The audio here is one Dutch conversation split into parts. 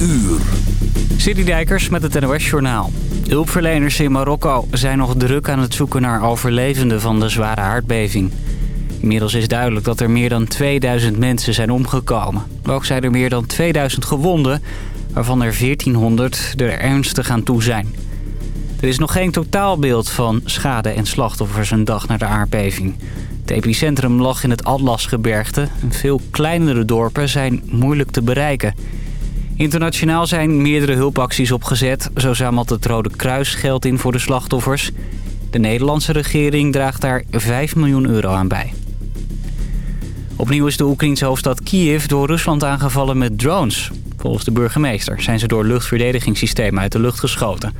uur. Dijkers met het NOS Journaal. Hulpverleners in Marokko zijn nog druk aan het zoeken naar overlevenden van de zware aardbeving. Inmiddels is duidelijk dat er meer dan 2000 mensen zijn omgekomen. Ook zijn er meer dan 2000 gewonden, waarvan er 1400 er ernstig aan toe zijn. Er is nog geen totaalbeeld van schade en slachtoffers een dag na de aardbeving. Het epicentrum lag in het Atlasgebergte en veel kleinere dorpen zijn moeilijk te bereiken... Internationaal zijn meerdere hulpacties opgezet. Zo zamelt het Rode Kruis geld in voor de slachtoffers. De Nederlandse regering draagt daar 5 miljoen euro aan bij. Opnieuw is de Oekraïnse hoofdstad Kiev door Rusland aangevallen met drones. Volgens de burgemeester zijn ze door luchtverdedigingssystemen uit de lucht geschoten.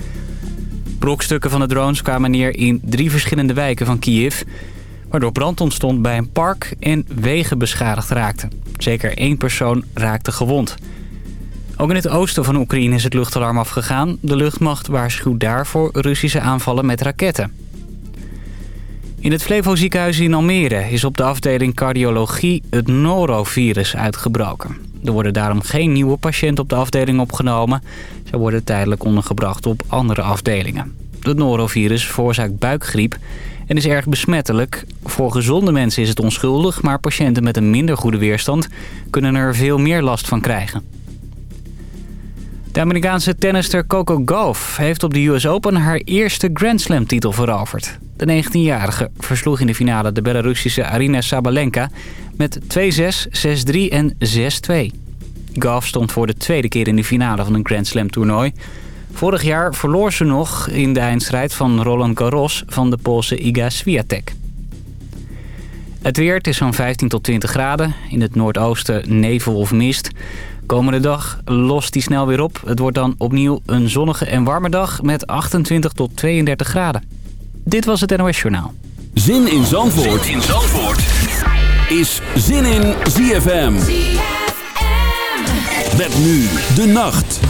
Brokstukken van de drones kwamen neer in drie verschillende wijken van Kiev... waardoor brand ontstond bij een park en wegen beschadigd raakten. Zeker één persoon raakte gewond... Ook in het oosten van Oekraïne is het luchtalarm afgegaan. De luchtmacht waarschuwt daarvoor Russische aanvallen met raketten. In het Flevo ziekenhuis in Almere is op de afdeling cardiologie het norovirus uitgebroken. Er worden daarom geen nieuwe patiënten op de afdeling opgenomen. Ze worden tijdelijk ondergebracht op andere afdelingen. Het norovirus veroorzaakt buikgriep en is erg besmettelijk. Voor gezonde mensen is het onschuldig, maar patiënten met een minder goede weerstand kunnen er veel meer last van krijgen. De Amerikaanse tennister Coco Gauff heeft op de US Open haar eerste Grand Slam titel veroverd. De 19-jarige versloeg in de finale de Belarussische Arina Sabalenka met 2-6, 6-3 en 6-2. Gauff stond voor de tweede keer in de finale van een Grand Slam toernooi. Vorig jaar verloor ze nog in de eindstrijd van Roland Garros van de Poolse Iga Swiatek. Het weer, het is zo'n 15 tot 20 graden. In het noordoosten nevel of mist. Komende dag lost die snel weer op. Het wordt dan opnieuw een zonnige en warme dag met 28 tot 32 graden. Dit was het NOS Journaal. Zin in Zandvoort, zin in Zandvoort. is Zin in ZFM. ZFM. Met nu de nacht.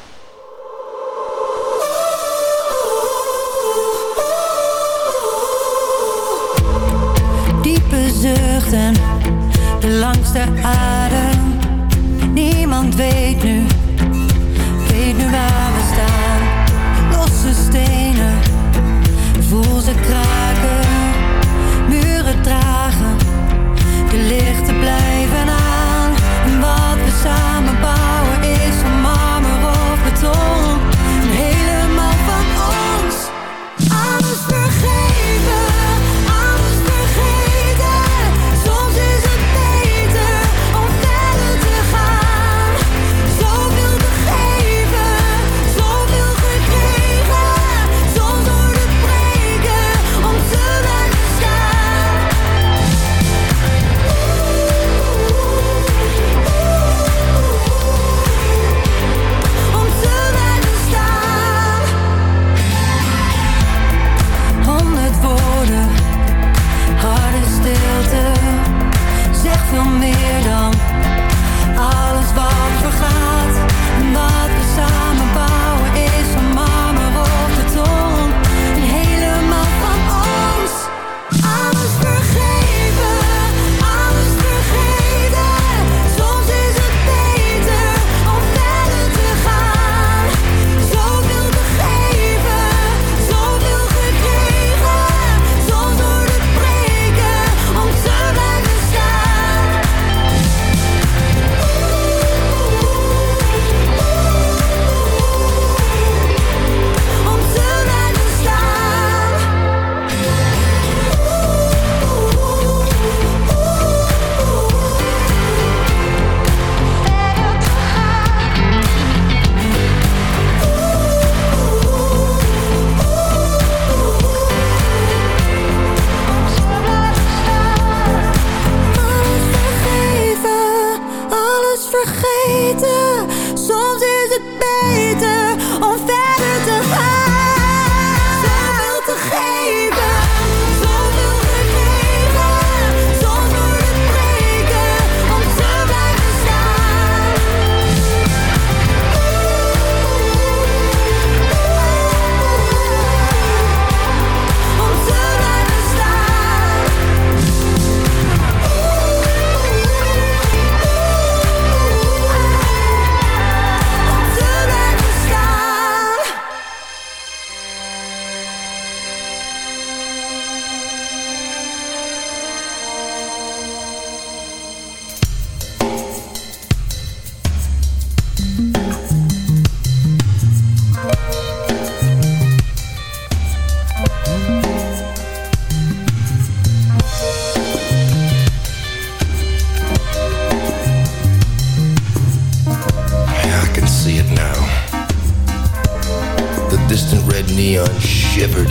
shivered.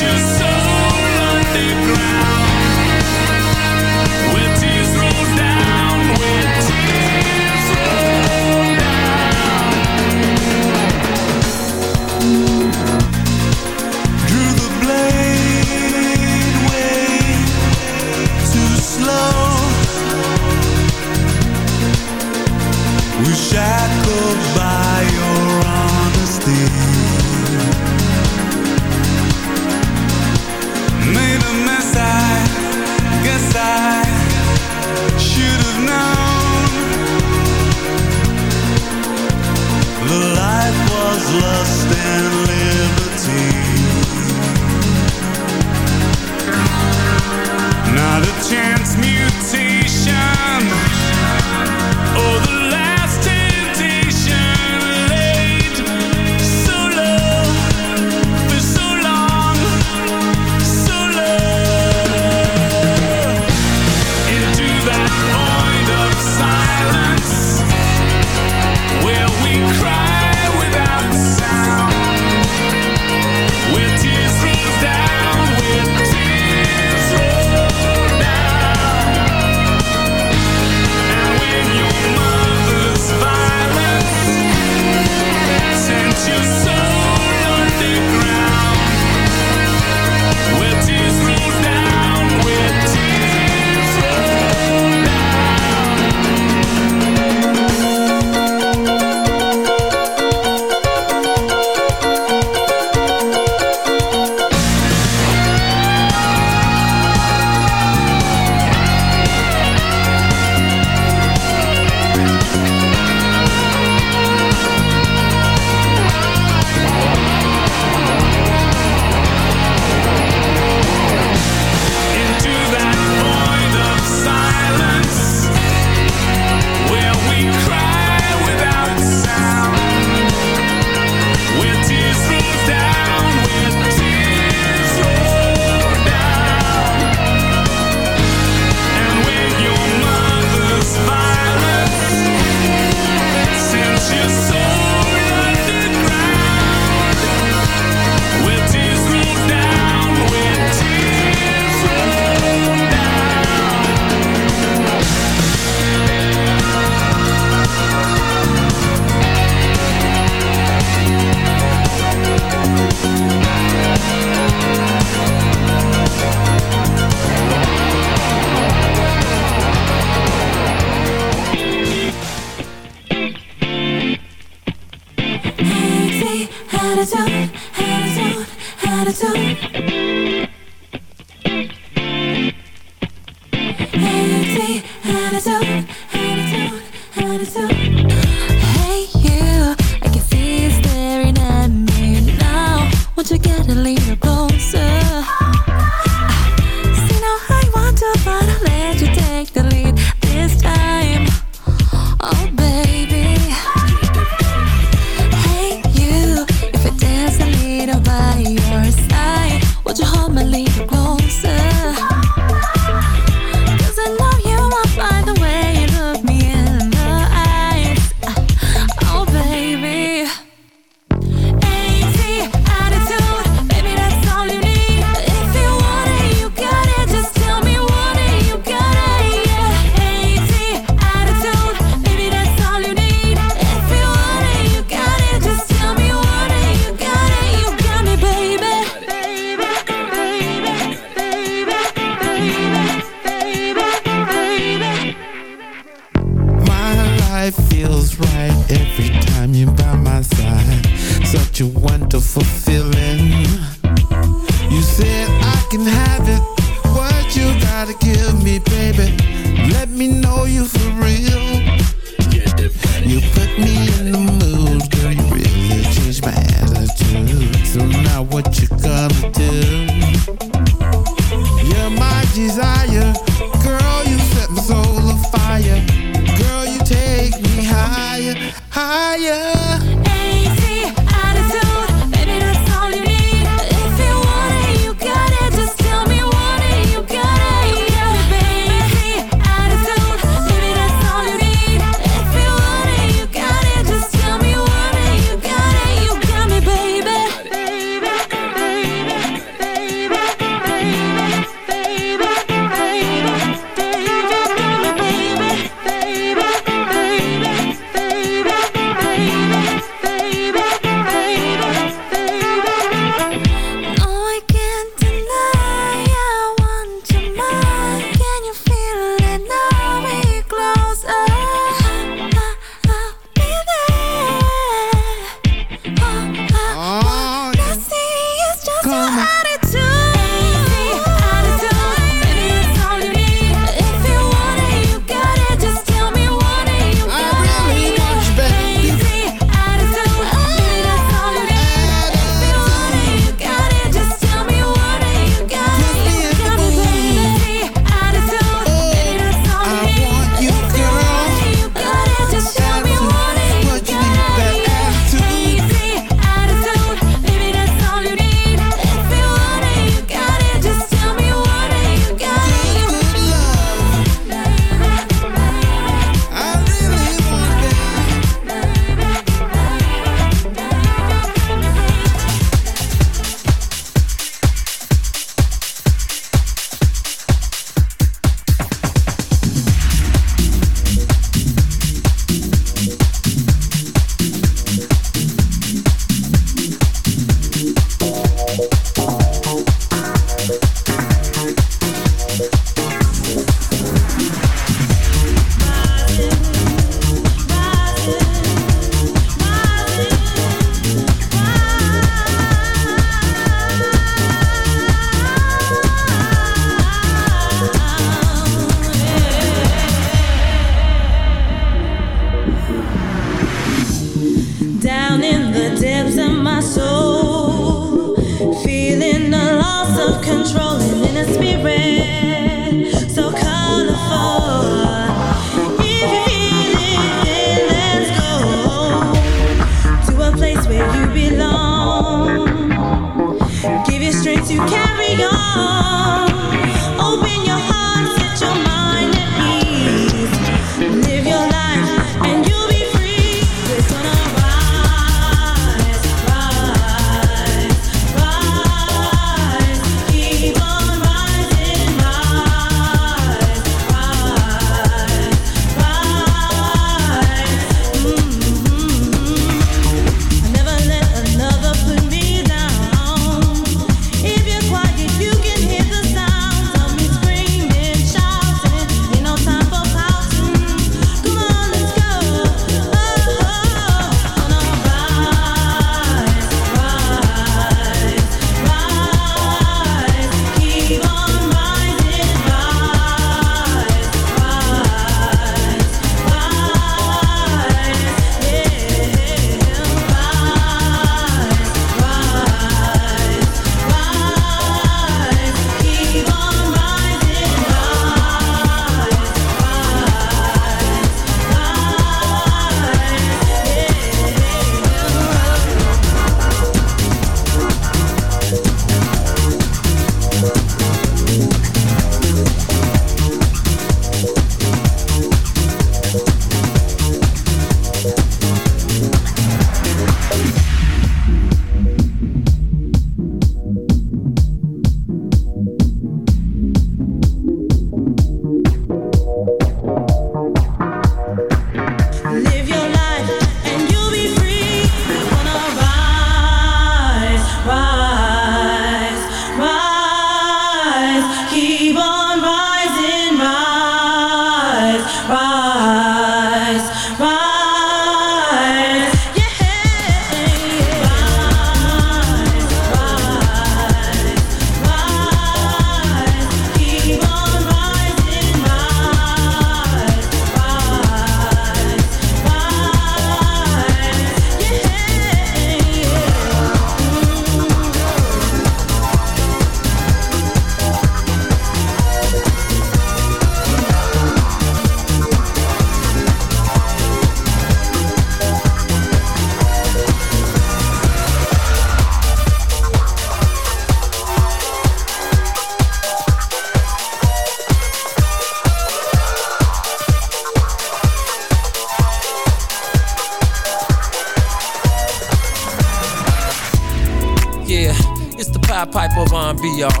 VR.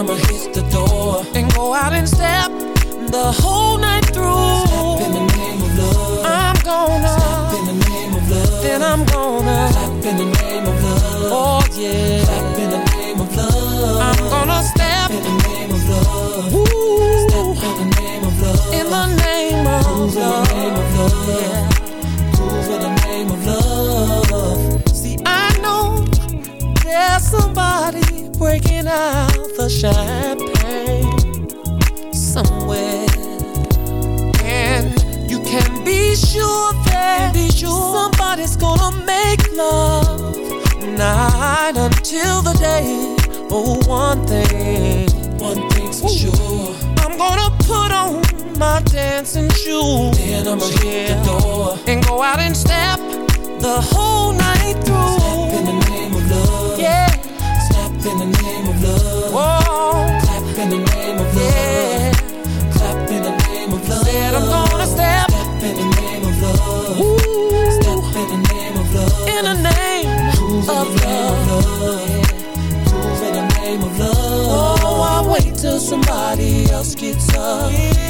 I'ma hit the door and go out and step the whole night through. Step in the name of love. I'm gonna step in the name of love. Then I'm gonna clap in the name of love. Oh yeah, clap in the name of love. I'm gonna step in the name of love. Ooh. Step in the name of love. In the name of love. In the name of love. Yeah. Move in the name of love. See, I know there's somebody breaking out the champagne somewhere. And you can be sure that be sure somebody's gonna make love night until the day. Oh, one thing, one thing's for sure. I'm gonna put on my dancing shoes. Then I'ma hit the door and go out and step the whole night through. Step in the name of love. Yeah. Step in the name of love. Whoa. Clap in the name of love. Yeah. Clap in the name of love. Said I'm gonna step. Step in the name of love. Ooh. Step in the name of love. In the name Prove of in the love. Name of love. Yeah. Prove in the name of love. Oh, I wait till somebody else gets up. Yeah.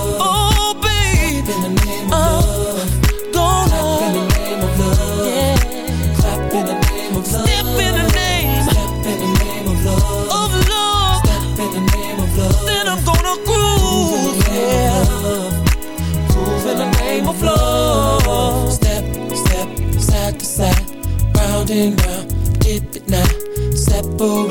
Round and. Dip it now, separate, bring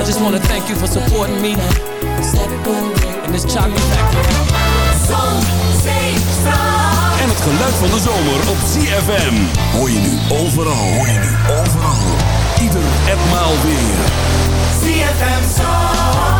I just want to thank you for supporting me in this. Zon, En het geluid van de zomer op CFM. Hoor je nu overal, hoor je nu overal. Ieder etmaal weer. CFM Zandvoort.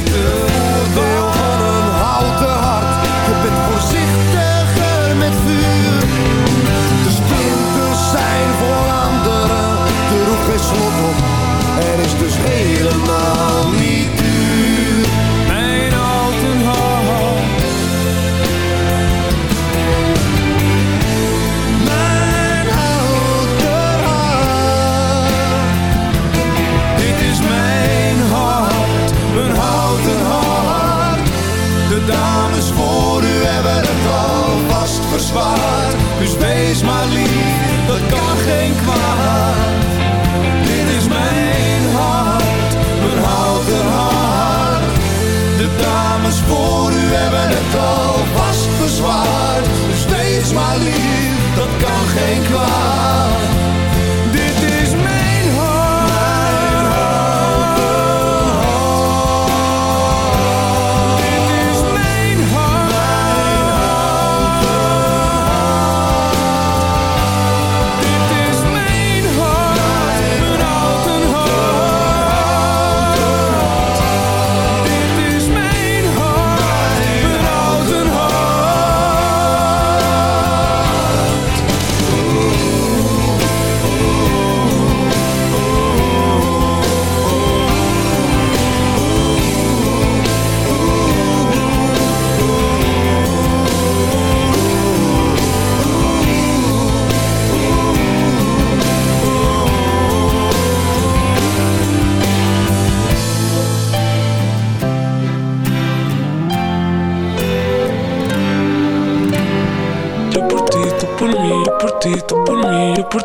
Feel my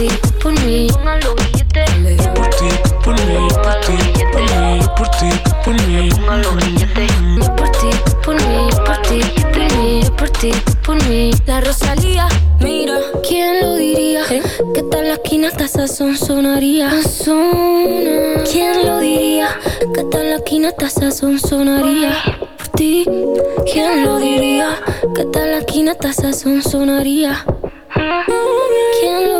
Ti, por mí. Billetes. Yo por ti, por mí, por ti, por mí, por ti, por mí. Billetes. Yo por ti, por mí, por ti, por mí, yo por ti, tú por mí. La Rosalía, mira, ¿quién lo diría? Que tal la esquina hasta sazón sonaría. ¿Quién lo diría? Que tal la esquina hasta sazón sonaría. Por ti, ¿quién lo diría? Que tal la esquina hasta sazón sonaría. ¿Quién lo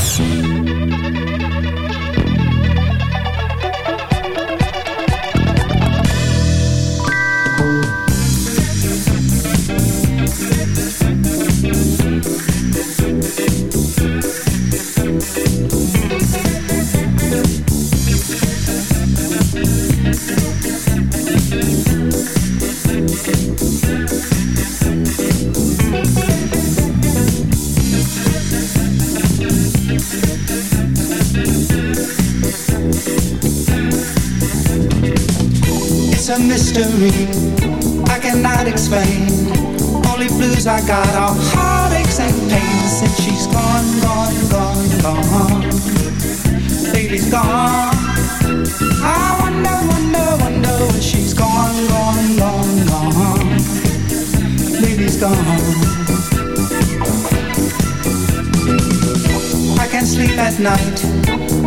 Got are heartaches and pains. Since she's gone, gone, gone, gone. Baby's gone. I wonder, wonder, wonder where she's gone, gone, gone, gone. Baby's gone. I can't sleep at night.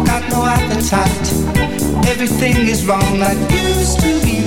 Got no appetite. Everything is wrong that used to be